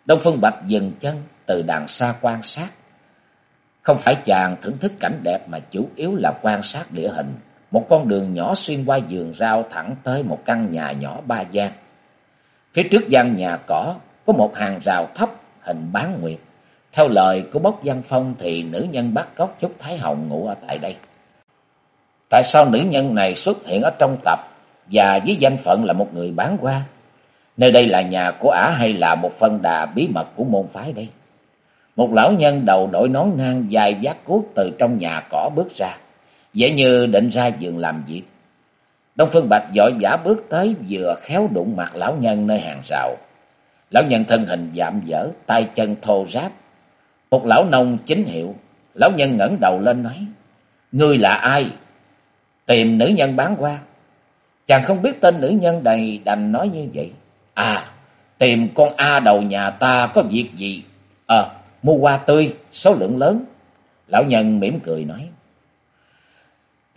Đông Phương Bạch dừng chân từ đằng xa quan sát. Không phải chàng thưởng thức cảnh đẹp mà chủ yếu là quan sát địa hình. Một con đường nhỏ xuyên qua vườn rau thẳng tới một căn nhà nhỏ ba gian. Phía trước gian nhà cỏ, có một hàng rào thấp, hình bán nguyệt. Theo lời của Bốc Văn Phong thì nữ nhân bắt cóc Trúc Thái Hồng ngủ ở tại đây. Tại sao nữ nhân này xuất hiện ở trong tập và với danh phận là một người bán hoa? Nơi đây là nhà của ả hay là một phân đà bí mật của môn phái đây? Một lão nhân đầu đội nón nang dài vác cuốc từ trong nhà cỏ bước ra, dễ như định ra giường làm việc. Đông Phương Bạch vội vã bước tới vừa khéo đụng mặt lão nhân nơi hàng rào. Lão nhân thân hình dạm dở, tay chân thô ráp. Một lão nông chính hiệu, lão nhân ngẩng đầu lên nói, Ngươi là ai? Tìm nữ nhân bán qua. Chàng không biết tên nữ nhân đầy đành nói như vậy. À, Tìm con A đầu nhà ta có việc gì? Ờ, mua hoa tươi, số lượng lớn. Lão nhân mỉm cười nói.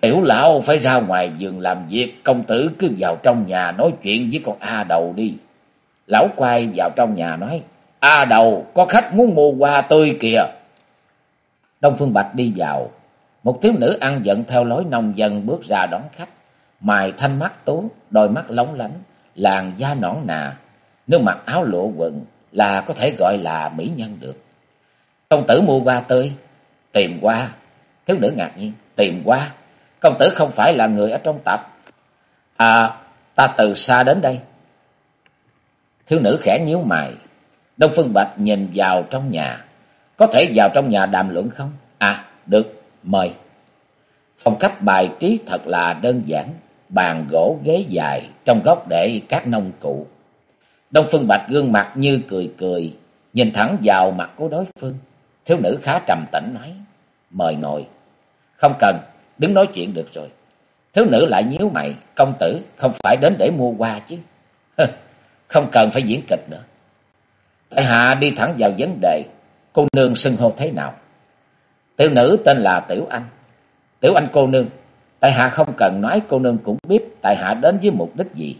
Tiểu lão phải ra ngoài giường làm việc, công tử cứ vào trong nhà nói chuyện với con A đầu đi. Lão quay vào trong nhà nói, A đầu, có khách muốn mua hoa tươi kìa. Đông Phương Bạch đi vào, một thiếu nữ ăn giận theo lối nông dân bước ra đón khách. Mài thanh mắt tú, đôi mắt lóng lánh, làn da nõn nà, nếu mặc áo lụa quần là có thể gọi là mỹ nhân được. Công tử mua hoa tươi, tìm qua. Thiếu nữ ngạc nhiên, tìm qua. Công tử không phải là người ở trong tập. À, ta từ xa đến đây. Thiếu nữ khẽ nhíu mày. Đông Phương Bạch nhìn vào trong nhà. Có thể vào trong nhà đàm luận không? À, được, mời. Phòng khách bài trí thật là đơn giản. Bàn gỗ ghế dài, trong góc để các nông cụ. Đông Phương Bạch gương mặt như cười cười, nhìn thẳng vào mặt của đối phương. Thiếu nữ khá trầm tĩnh nói, mời ngồi. Không cần, đứng nói chuyện được rồi. Thiếu nữ lại nhíu mày, công tử không phải đến để mua hoa chứ. không cần phải diễn kịch nữa. Tại hạ đi thẳng vào vấn đề, cô nương xưng hô thế nào? Tiểu nữ tên là Tiểu Anh. Tiểu Anh cô nương, tại hạ không cần nói cô nương cũng biết tại hạ đến với mục đích gì.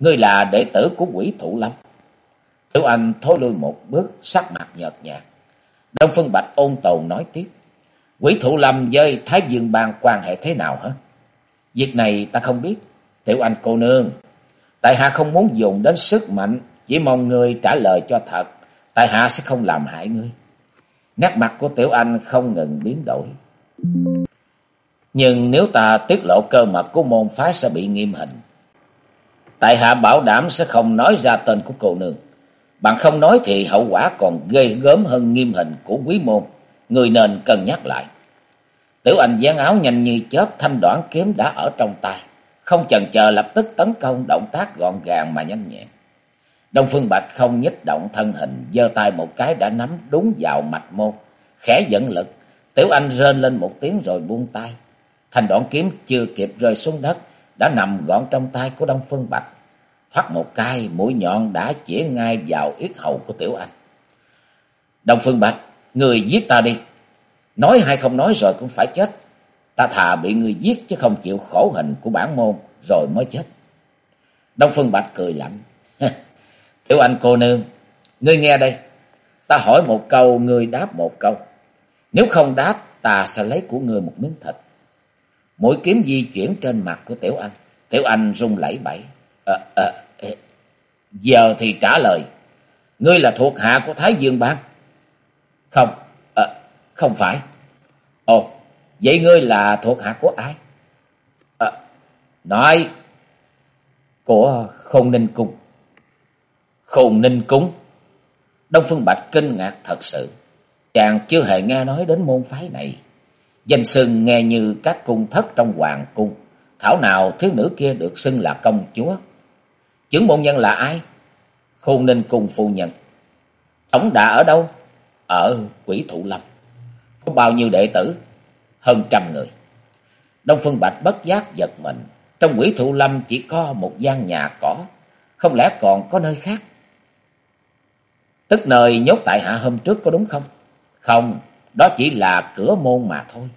Ngươi là đệ tử của quỷ thủ lâm. Tiểu Anh thối lui một bước, sắc mặt nhợt nhạt. Đông Phương Bạch ôn tồn nói tiếp. Quỷ thụ lâm với Thái Dương Bang quan hệ thế nào hả? Việc này ta không biết. Tiểu Anh cô nương, tại hạ không muốn dùng đến sức mạnh, chỉ mong ngươi trả lời cho thật. Tại hạ sẽ không làm hại ngươi. Nét mặt của Tiểu Anh không ngừng biến đổi. Nhưng nếu ta tiết lộ cơ mật của môn phái sẽ bị nghiêm hình. Tại hạ bảo đảm sẽ không nói ra tên của cô nương. Bạn không nói thì hậu quả còn ghê gớm hơn nghiêm hình của quý môn. Người nên cân nhắc lại. Tiểu Anh gián áo nhanh như chớp thanh đoạn kiếm đã ở trong tay. Không chần chờ lập tức tấn công động tác gọn gàng mà nhanh nhẹn. Đông Phương Bạch không nhích động thân hình, giơ tay một cái đã nắm đúng vào mạch môn, khẽ dẫn lực. Tiểu Anh rên lên một tiếng rồi buông tay. Thanh đoạn kiếm chưa kịp rơi xuống đất, đã nằm gọn trong tay của Đông Phương Bạch. Thoát một cái, mũi nhọn đã chĩa ngay vào yết hầu của Tiểu Anh. Đông Phương Bạch, người giết ta đi. Nói hay không nói rồi cũng phải chết. Ta thà bị người giết chứ không chịu khổ hình của bản môn rồi mới chết. Đông Phương Bạch cười lạnh. Tiểu Anh cô nương, ngươi nghe đây. Ta hỏi một câu, ngươi đáp một câu. Nếu không đáp, ta sẽ lấy của ngươi một miếng thịt. Mũi kiếm di chuyển trên mặt của Tiểu Anh. Tiểu Anh rung lẩy bẩy. À, à, giờ thì trả lời. Ngươi là thuộc hạ của Thái Dương Bang. Không, à, không phải. Ồ, vậy ngươi là thuộc hạ của ai? À, nói, của Khôn Ninh Cung. Khôn Ninh Cung? Đông Phương Bạch kinh ngạc thật sự. Chàng chưa hề nghe nói đến môn phái này. Danh xưng nghe như các cung thất trong hoàng cung. Thảo nào thiếu nữ kia được xưng là công chúa. Chứng môn nhân là ai? Khôn ninh cung phu nhân. Tổng đã ở đâu? Ở quỷ thụ lâm. Có bao nhiêu đệ tử? Hơn trăm người. Đông Phương Bạch bất giác giật mình. Trong quỷ thụ lâm chỉ có một gian nhà cỏ. Không lẽ còn có nơi khác? Tức nơi nhốt tại hạ hôm trước có đúng không? Không, đó chỉ là cửa môn mà thôi.